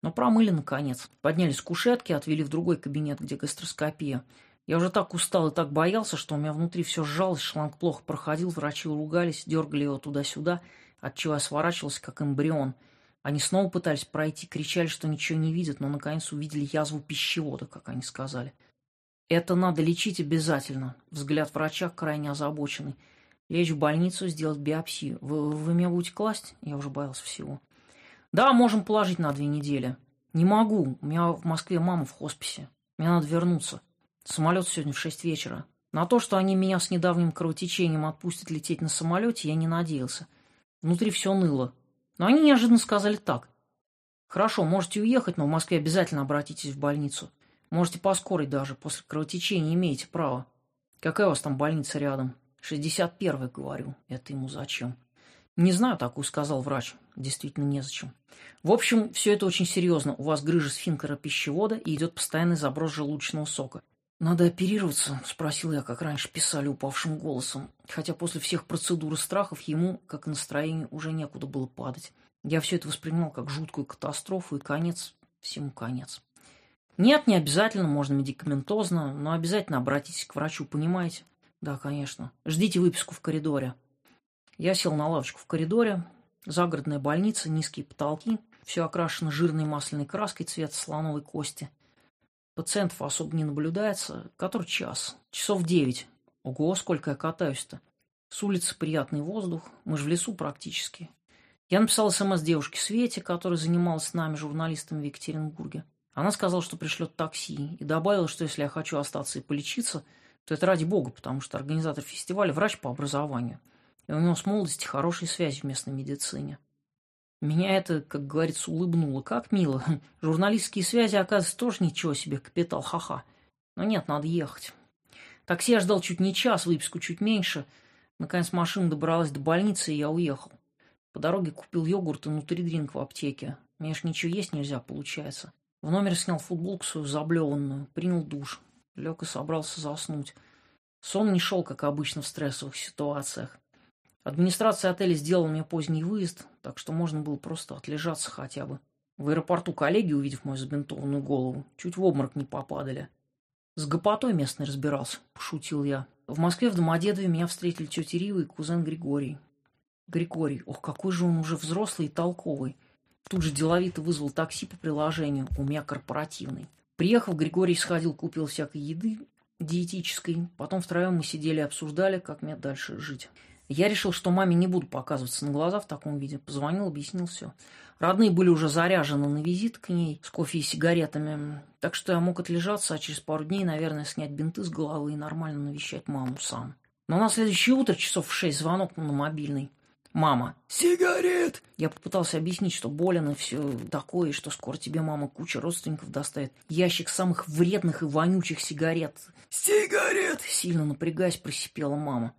Но промыли, наконец. Подняли с кушетки, отвели в другой кабинет, где гастроскопия. Я уже так устал и так боялся, что у меня внутри все сжалось, шланг плохо проходил, врачи ругались, дергали его туда-сюда, отчего я сворачивался, как эмбрион. Они снова пытались пройти, кричали, что ничего не видят, но наконец увидели язву пищевода, как они сказали. Это надо лечить обязательно. Взгляд врача крайне озабоченный. Лечь в больницу, сделать биопсию. Вы, вы меня будете класть? Я уже боялся всего. Да, можем положить на две недели. Не могу. У меня в Москве мама в хосписе. Мне надо вернуться. Самолет сегодня в шесть вечера. На то, что они меня с недавним кровотечением отпустят лететь на самолете, я не надеялся. Внутри все ныло. Но они неожиданно сказали так. Хорошо, можете уехать, но в Москве обязательно обратитесь в больницу. Можете по скорой даже, после кровотечения имеете право. Какая у вас там больница рядом? 61-я, говорю. Это ему зачем? Не знаю, такую сказал врач. Действительно незачем. В общем, все это очень серьезно. У вас грыжа сфинктера пищевода и идет постоянный заброс желудочного сока. «Надо оперироваться?» – спросил я, как раньше писали упавшим голосом. Хотя после всех процедур и страхов ему, как настроение, уже некуда было падать. Я все это воспринимал как жуткую катастрофу и конец, всему конец. Нет, не обязательно, можно медикаментозно, но обязательно обратитесь к врачу, понимаете? Да, конечно. Ждите выписку в коридоре. Я сел на лавочку в коридоре. Загородная больница, низкие потолки. Все окрашено жирной масляной краской цвета слоновой кости. Пациентов особо не наблюдается. Который час? Часов девять. Ого, сколько я катаюсь-то. С улицы приятный воздух. Мы же в лесу практически. Я написал смс девушке Свете, которая занималась с нами, журналистами в Екатеринбурге. Она сказала, что пришлет такси, и добавила, что если я хочу остаться и полечиться, то это ради бога, потому что организатор фестиваля – врач по образованию, и у него с молодости хорошие связи в местной медицине. Меня это, как говорится, улыбнуло. Как мило. Журналистские связи, оказывается, тоже ничего себе, капитал, ха-ха. Но нет, надо ехать. Такси я ждал чуть не час, выписку чуть меньше. Наконец машина добралась до больницы, и я уехал. По дороге купил йогурт и нутридринк в аптеке. Мне ж ничего есть нельзя, получается. В номере снял футболку свою заблеванную, принял душ. Лег и собрался заснуть. Сон не шел, как обычно в стрессовых ситуациях. Администрация отеля сделала мне поздний выезд, так что можно было просто отлежаться хотя бы. В аэропорту коллеги, увидев мою забинтованную голову, чуть в обморок не попадали. С гопотой местный разбирался, пошутил я. В Москве в Домодедове меня встретили тетя Рива и кузен Григорий. Григорий, ох, какой же он уже взрослый и толковый. Тут же деловито вызвал такси по приложению, у меня корпоративный. Приехав, Григорий сходил, купил всякой еды диетической. Потом втроем мы сидели и обсуждали, как мне дальше жить. Я решил, что маме не буду показываться на глаза в таком виде. Позвонил, объяснил все. Родные были уже заряжены на визит к ней с кофе и сигаретами. Так что я мог отлежаться, а через пару дней, наверное, снять бинты с головы и нормально навещать маму сам. Но на следующее утро, часов в шесть, звонок на мобильный. Мама. Сигарет! Я попытался объяснить, что болен и все такое, и что скоро тебе мама куча родственников доставит. Ящик самых вредных и вонючих сигарет. Сигарет! Сильно напрягаясь, просипела мама.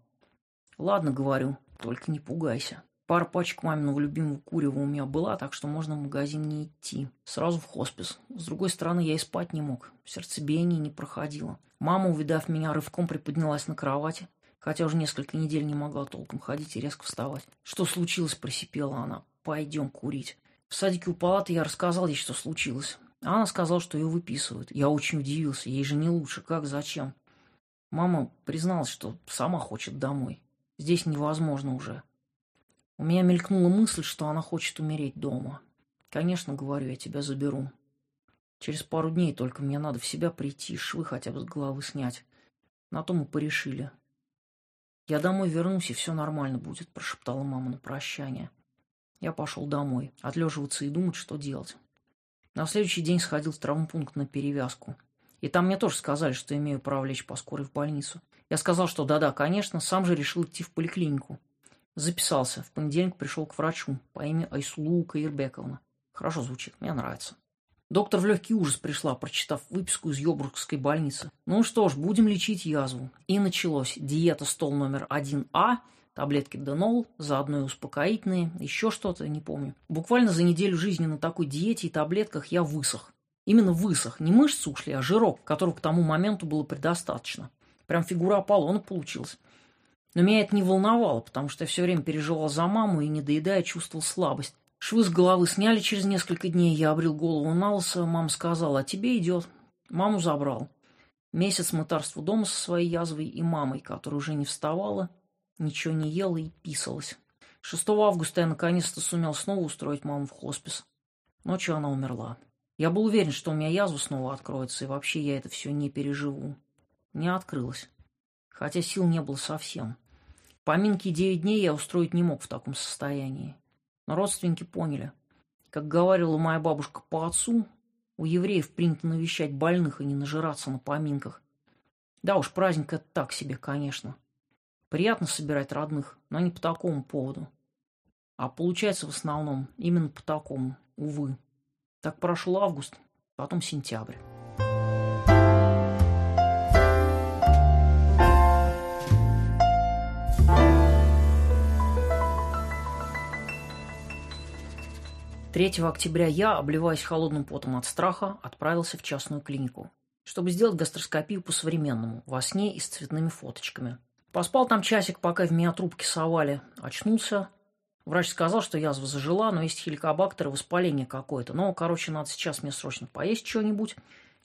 Ладно, говорю, только не пугайся. Пара пачек маминого любимого курева у меня была, так что можно в магазин не идти. Сразу в хоспис. С другой стороны, я и спать не мог. Сердцебиение не проходило. Мама, увидав меня, рывком приподнялась на кровати, хотя уже несколько недель не могла толком ходить и резко вставать. «Что случилось?» – просипела она. «Пойдем курить». В садике у палаты я рассказал ей, что случилось. А она сказала, что ее выписывают. Я очень удивился. Ей же не лучше. Как, зачем? Мама призналась, что сама хочет домой. Здесь невозможно уже. У меня мелькнула мысль, что она хочет умереть дома. Конечно, говорю, я тебя заберу. Через пару дней только мне надо в себя прийти, швы хотя бы с головы снять. На то мы порешили. «Я домой вернусь, и все нормально будет», – прошептала мама на прощание. Я пошел домой, отлеживаться и думать, что делать. На следующий день сходил в травмпункт на перевязку. И там мне тоже сказали, что имею право лечь по скорой в больницу. Я сказал, что да-да, конечно, сам же решил идти в поликлинику. Записался. В понедельник пришел к врачу по имени Айсулу Каирбековна. Хорошо звучит, мне нравится. Доктор в легкий ужас пришла, прочитав выписку из Йобургской больницы. Ну что ж, будем лечить язву. И началось. Диета стол номер 1А, таблетки Денол, заодно и успокоительные, еще что-то, не помню. Буквально за неделю жизни на такой диете и таблетках я высох. Именно высох. Не мышцы ушли, а жирок, которого к тому моменту было предостаточно. Прям фигура Аполлона получилась. Но меня это не волновало, потому что я все время переживал за маму и, не доедая, чувствовал слабость. Швы с головы сняли через несколько дней, я обрел голову на лысо, мама сказала, а тебе идет. Маму забрал. Месяц мытарства дома со своей язвой и мамой, которая уже не вставала, ничего не ела и писалась. 6 августа я наконец-то сумел снова устроить маму в хоспис. Ночью она умерла. Я был уверен, что у меня язва снова откроется, и вообще я это все не переживу. Не открылась. Хотя сил не было совсем. Поминки девять дней я устроить не мог в таком состоянии. Но родственники поняли. Как говорила моя бабушка по отцу, у евреев принято навещать больных и не нажираться на поминках. Да уж, праздник это так себе, конечно. Приятно собирать родных, но не по такому поводу. А получается в основном именно по такому, увы. Так прошел август, потом сентябрь. 3 октября я, обливаясь холодным потом от страха, отправился в частную клинику, чтобы сделать гастроскопию по-современному, во сне и с цветными фоточками. Поспал там часик, пока в меня трубки совали. Очнулся. Врач сказал, что язва зажила, но есть хеликобактер и воспаление какое-то. Но, короче, надо сейчас мне срочно поесть что-нибудь,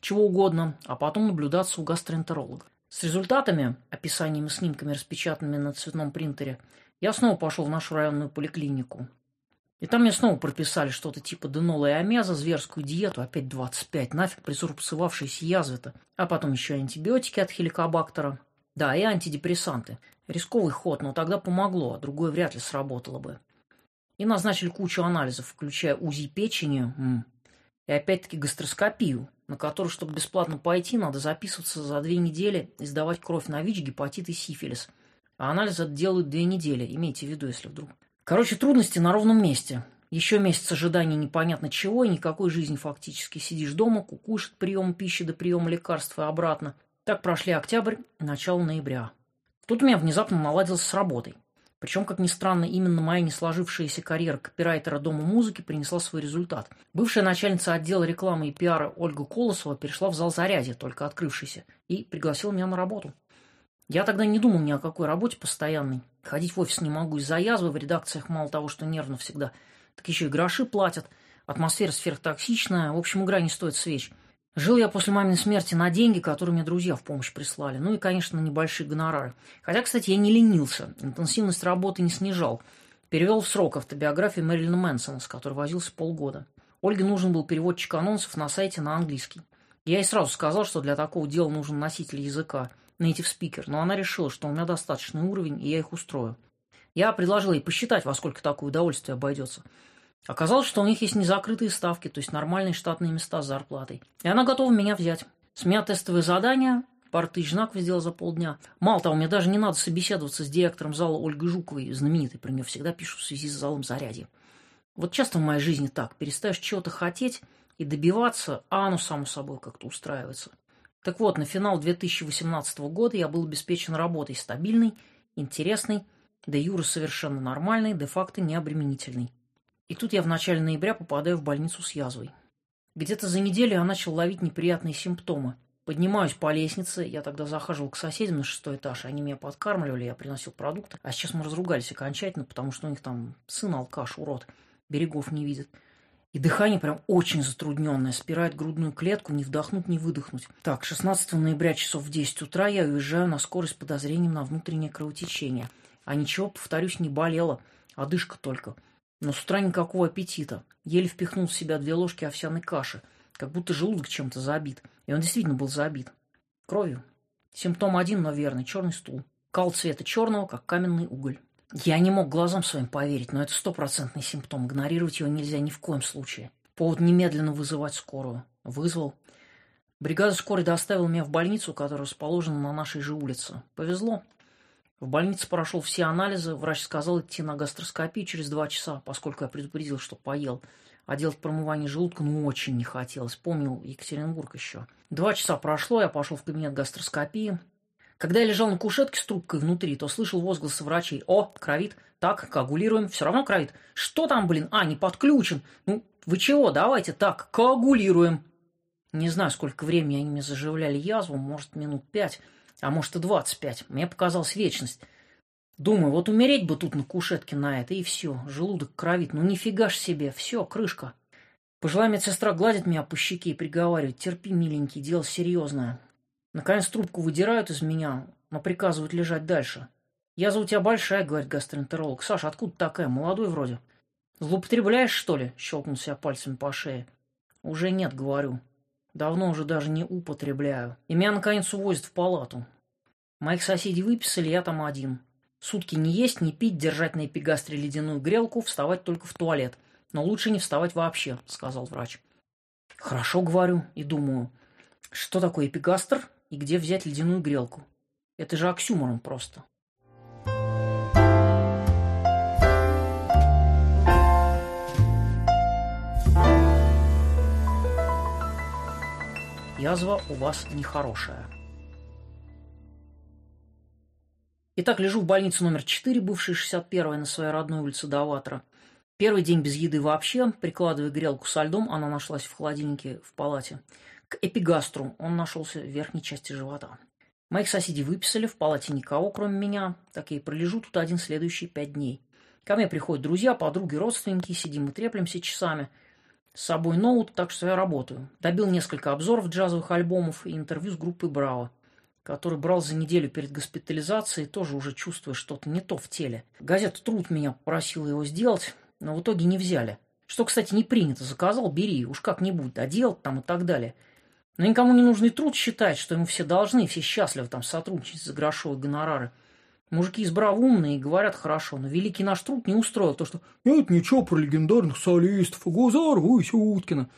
чего угодно, а потом наблюдаться у гастроэнтеролога. С результатами, описаниями и снимками, распечатанными на цветном принтере, я снова пошел в нашу районную поликлинику. И там мне снова прописали что-то типа денола и амяза, зверскую диету, опять 25, нафиг присурпсовавшиеся язвы-то. А потом еще антибиотики от хеликобактера. Да, и антидепрессанты. Рисковый ход, но тогда помогло, а другое вряд ли сработало бы. И назначили кучу анализов, включая УЗИ печени и опять-таки гастроскопию, на которую, чтобы бесплатно пойти, надо записываться за две недели и сдавать кровь на ВИЧ, гепатит и сифилис. А анализы делают две недели, имейте в виду, если вдруг. Короче, трудности на ровном месте. Еще месяц ожидания непонятно чего, и никакой жизни фактически. Сидишь дома, кукуешь от приема пищи до приема лекарств и обратно. Так прошли октябрь и начало ноября. Тут у меня внезапно наладилось с работой. Причем, как ни странно, именно моя не сложившаяся карьера копирайтера Дома музыки принесла свой результат. Бывшая начальница отдела рекламы и пиара Ольга Колосова перешла в зал зарядья, только открывшийся, и пригласила меня на работу. Я тогда не думал ни о какой работе постоянной. Ходить в офис не могу из-за язвы, в редакциях мало того, что нервно всегда, так еще и гроши платят. Атмосфера сверхтоксичная, в общем, игра не стоит свеч. Жил я после маминой смерти на деньги, которые мне друзья в помощь прислали. Ну и, конечно, небольшие гонорары. Хотя, кстати, я не ленился, интенсивность работы не снижал. Перевел в срок автобиографию Мэрилина Мэнсона, с которой возился полгода. Ольге нужен был переводчик анонсов на сайте на английский. Я ей сразу сказал, что для такого дела нужен носитель языка native speaker, но она решила, что у меня достаточный уровень, и я их устрою. Я предложил ей посчитать, во сколько такое удовольствие обойдется. Оказалось, что у них есть незакрытые ставки, то есть нормальные штатные места с зарплатой. И она готова меня взять. С меня тестовые задания, пару тысяч знаков сделал за полдня. Мало того, мне даже не надо собеседоваться с директором зала Ольгой Жуковой, знаменитой, про нее всегда пишут в связи с залом зарядья. Вот часто в моей жизни так. Перестаешь чего-то хотеть и добиваться, а оно само собой как-то устраивается. Так вот, на финал 2018 года я был обеспечен работой стабильной, интересной, де юра совершенно нормальной, де-факто необременительной. И тут я в начале ноября попадаю в больницу с язвой. Где-то за неделю я начал ловить неприятные симптомы. Поднимаюсь по лестнице, я тогда захаживал к соседям на шестой этаж, они меня подкармливали, я приносил продукты. А сейчас мы разругались окончательно, потому что у них там сын алкаш, урод, берегов не видит. И дыхание прям очень затрудненное, спирает грудную клетку, не вдохнуть, не выдохнуть. Так, 16 ноября часов в 10 утра я уезжаю на скорость с подозрением на внутреннее кровотечение. А ничего, повторюсь, не болело, а дышка только. Но с утра никакого аппетита. Еле впихнул в себя две ложки овсяной каши, как будто желудок чем-то забит. И он действительно был забит. Кровью. Симптом один, но верный. Черный стул. Кал цвета черного, как каменный уголь. Я не мог глазам своим поверить, но это стопроцентный симптом. Игнорировать его нельзя ни в коем случае. Повод немедленно вызывать скорую. Вызвал. Бригада скорой доставила меня в больницу, которая расположена на нашей же улице. Повезло. В больнице прошел все анализы. Врач сказал идти на гастроскопию через два часа, поскольку я предупредил, что поел. А делать промывание желудка ну очень не хотелось. Помнил Екатеринбург еще. Два часа прошло, я пошел в кабинет гастроскопии. Когда я лежал на кушетке с трубкой внутри, то слышал возгласы врачей. «О, кровит! Так, коагулируем. Все равно кровит. Что там, блин? А, не подключен. Ну, вы чего? Давайте так, коагулируем». Не знаю, сколько времени они мне заживляли язву, может, минут пять, а может и двадцать пять. Мне показалась вечность. Думаю, вот умереть бы тут на кушетке на это, и все. Желудок кровит. Ну нифига ж себе. Все, крышка. Пожилая медсестра гладит меня по щеке и приговаривает. Терпи, миленький, дело серьезное. Наконец трубку выдирают из меня, но приказывают лежать дальше. «Язва у тебя большая», — говорит гастроэнтеролог. «Саша, откуда такая? Молодой вроде». «Злоупотребляешь, что ли?» — щелкнул себя пальцами по шее. «Уже нет», — говорю. «Давно уже даже не употребляю. И меня, наконец, увозят в палату. Моих соседей выписали, я там один. Сутки не есть, не пить, держать на эпигастре ледяную грелку, вставать только в туалет. Но лучше не вставать вообще», — сказал врач. «Хорошо, — говорю, и думаю, что такое эпигастр и где взять ледяную грелку. Это же оксюморон просто. Язва у вас нехорошая. Итак, лежу в больнице номер 4, бывшей 61 на своей родной улице Даватора. Первый день без еды вообще, прикладывая грелку со льдом, она нашлась в холодильнике в палате. К эпигастру он нашелся в верхней части живота. Моих соседей выписали, в палате никого, кроме меня, так я и пролежу тут один следующие пять дней. Ко мне приходят друзья, подруги, родственники, сидим и треплемся часами. С собой ноут, так что я работаю. Добил несколько обзоров джазовых альбомов и интервью с группой «Браво», который брал за неделю перед госпитализацией, тоже уже чувствуя что-то не то в теле. Газета «Труд» меня просила его сделать, но в итоге не взяли. Что, кстати, не принято. Заказал, бери, уж как-нибудь, доделал там и так далее. Но никому не нужный труд считать, что ему все должны, все счастливы там сотрудничать за грошовые гонорары. Мужики избравумные и говорят хорошо, но великий наш труд не устроил то, что «нет ничего про легендарных солистов, Гузарова и Сюткина».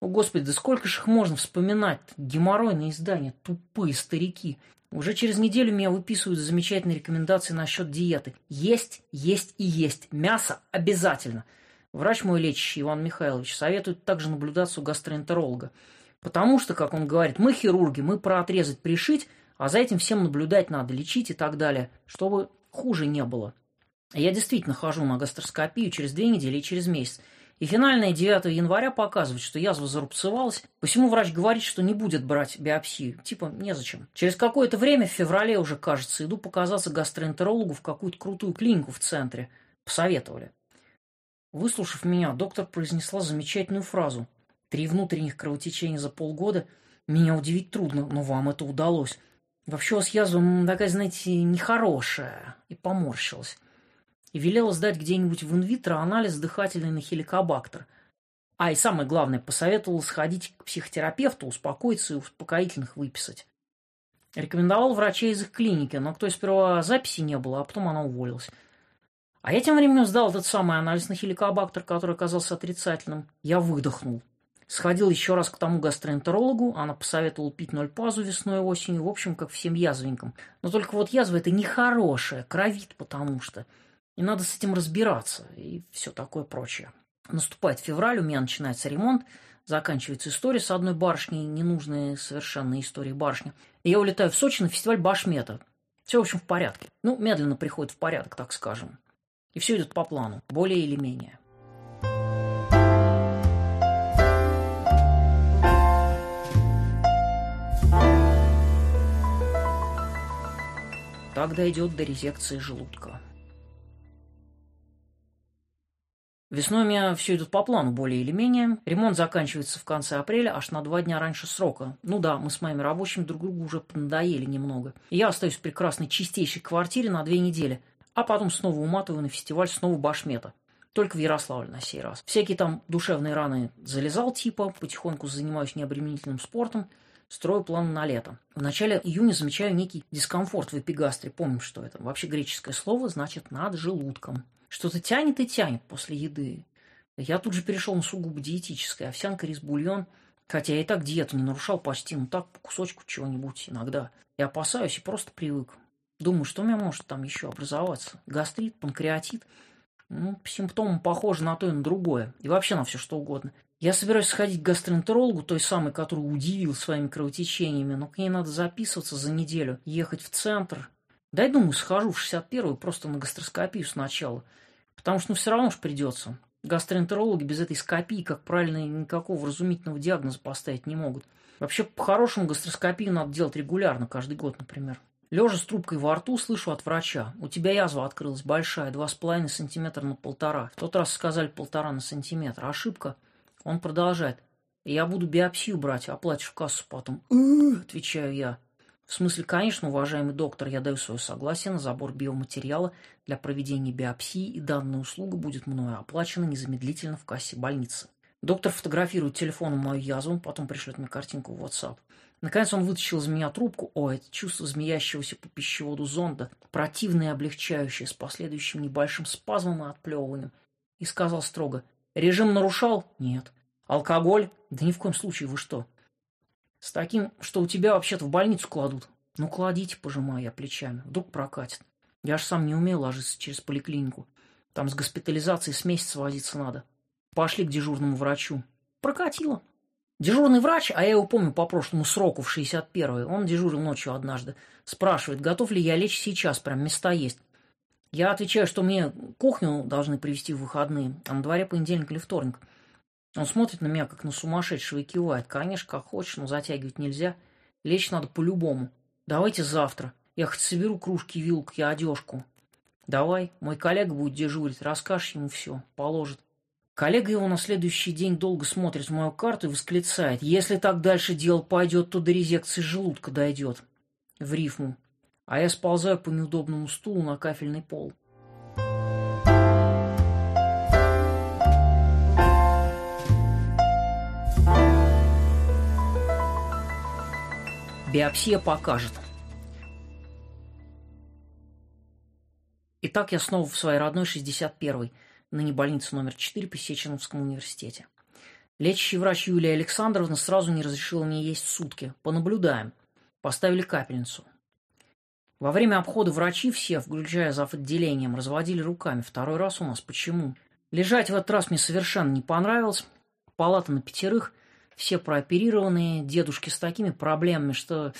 О, Господи, да сколько же их можно вспоминать? Геморройные издания, тупые старики. Уже через неделю меня выписывают замечательные рекомендации насчет диеты. Есть, есть и есть. Мясо обязательно. Врач мой лечащий, Иван Михайлович, советует также наблюдаться у гастроэнтеролога. Потому что, как он говорит, мы хирурги, мы про отрезать, пришить, а за этим всем наблюдать надо, лечить и так далее, чтобы хуже не было. Я действительно хожу на гастроскопию через две недели и через месяц. И финальная 9 января показывает, что язва зарубцевалась, посему врач говорит, что не будет брать биопсию. Типа, незачем. Через какое-то время, в феврале уже, кажется, иду показаться гастроэнтерологу в какую-то крутую клинику в центре. Посоветовали. Выслушав меня, доктор произнесла замечательную фразу. Три внутренних кровотечения за полгода. Меня удивить трудно, но вам это удалось. Вообще у вас язва такая, знаете, нехорошая. И поморщилась. И велела сдать где-нибудь в инвитро анализ дыхательный на хеликобактер. А и самое главное, посоветовала сходить к психотерапевту, успокоиться и успокоительных выписать. Рекомендовал врачей из их клиники, но кто сперва записи не было, а потом она уволилась. А я тем временем сдал этот самый анализ на хеликобактер, который оказался отрицательным. Я выдохнул. Сходил еще раз к тому гастроэнтерологу, она посоветовала пить ноль пазу весной и осенью, в общем, как всем язвенькам. Но только вот язва это нехорошая, кровит потому что. И надо с этим разбираться, и все такое прочее. Наступает февраль, у меня начинается ремонт, заканчивается история с одной барышней, ненужная совершенно история барышни. И я улетаю в Сочи на фестиваль Башмета. Все, в общем, в порядке. Ну, медленно приходит в порядок, так скажем. И все идет по плану, более или менее. Так дойдет до резекции желудка. Весной у меня все идет по плану, более или менее. Ремонт заканчивается в конце апреля, аж на два дня раньше срока. Ну да, мы с моими рабочими друг другу уже надоели немного. И я остаюсь в прекрасной чистейшей квартире на две недели, а потом снова уматываю на фестиваль снова Башмета. Только в Ярославле на сей раз. Всякие там душевные раны залезал типа, потихоньку занимаюсь необременительным спортом, Строю план на лето. В начале июня замечаю некий дискомфорт в эпигастре. Помним, что это. Вообще греческое слово значит «над желудком». Что-то тянет и тянет после еды. Я тут же перешел на сугубо диетическое. Овсянка, рис, бульон. Хотя я и так диету не нарушал почти, ну так, по кусочку чего-нибудь иногда. Я опасаюсь и просто привык. Думаю, что у меня может там еще образоваться? Гастрит, панкреатит? Ну, симптомы похожи на то и на другое. И вообще на все что угодно. Я собираюсь сходить к гастроэнтерологу, той самой, которую удивил своими кровотечениями, но к ней надо записываться за неделю, ехать в центр. Дай, думаю, схожу в 61-ю просто на гастроскопию сначала, потому что ну все равно ж придется. Гастроэнтерологи без этой скопии, как правильно, никакого разумительного диагноза поставить не могут. Вообще, по-хорошему, гастроскопию надо делать регулярно, каждый год, например. Лежа с трубкой во рту, слышу от врача. У тебя язва открылась большая, два с половиной сантиметра на полтора. В тот раз сказали полтора на сантиметр. Ошибка – он продолжает. «Я буду биопсию брать, оплатишь в кассу потом». отвечаю я. В смысле, конечно, уважаемый доктор, я даю свое согласие на забор биоматериала для проведения биопсии, и данная услуга будет мною оплачена незамедлительно в кассе больницы. Доктор фотографирует телефоном мою язву, потом пришлет мне картинку в WhatsApp. Наконец он вытащил из меня трубку. О, это чувство змеящегося по пищеводу зонда, противное и облегчающее, с последующим небольшим спазмом и отплевыванием. И сказал строго, Режим нарушал? Нет. Алкоголь? Да ни в коем случае, вы что? С таким, что у тебя вообще-то в больницу кладут. Ну, кладите, пожимаю я плечами. Вдруг прокатит. Я ж сам не умею ложиться через поликлинику. Там с госпитализацией с месяца возиться надо. Пошли к дежурному врачу. Прокатило. Дежурный врач, а я его помню по прошлому сроку в 61-й, он дежурил ночью однажды, спрашивает, готов ли я лечь сейчас, прям места есть. Я отвечаю, что мне кухню должны привезти в выходные, а на дворе понедельник или вторник. Он смотрит на меня, как на сумасшедшего, и кивает. Конечно, как хочешь, но затягивать нельзя. Лечь надо по-любому. Давайте завтра. Я хоть соберу кружки, вилки, одежку. Давай, мой коллега будет дежурить, расскажешь ему все, положит. Коллега его на следующий день долго смотрит в мою карту и восклицает. Если так дальше дело пойдет, то до резекции желудка дойдет. В рифму. А я сползаю по неудобному стулу на кафельный пол. Биопсия покажет. Итак, я снова в своей родной 61-й ныне больнице номер 4 при Сеченовском университете. Лечащий врач Юлия Александровна сразу не разрешила мне есть сутки. Понаблюдаем. Поставили капельницу. Во время обхода врачи все, включая зав. отделением, разводили руками. Второй раз у нас. Почему? Лежать в этот раз мне совершенно не понравилось. Палата на пятерых, все прооперированные, дедушки с такими проблемами, что,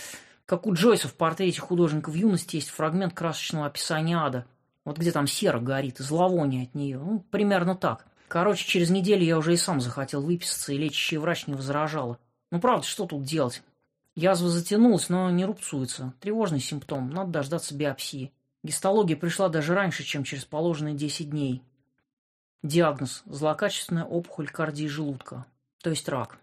как у Джойса в портрете художника в юности, есть фрагмент красочного описания ада – вот где там сера горит, и зловоние от нее. Ну, примерно так. Короче, через неделю я уже и сам захотел выписаться, и лечащий врач не возражала. Ну, правда, что тут делать? Язва затянулась, но не рубцуется. Тревожный симптом, надо дождаться биопсии. Гистология пришла даже раньше, чем через положенные 10 дней. Диагноз – злокачественная опухоль кардии желудка, то есть рак.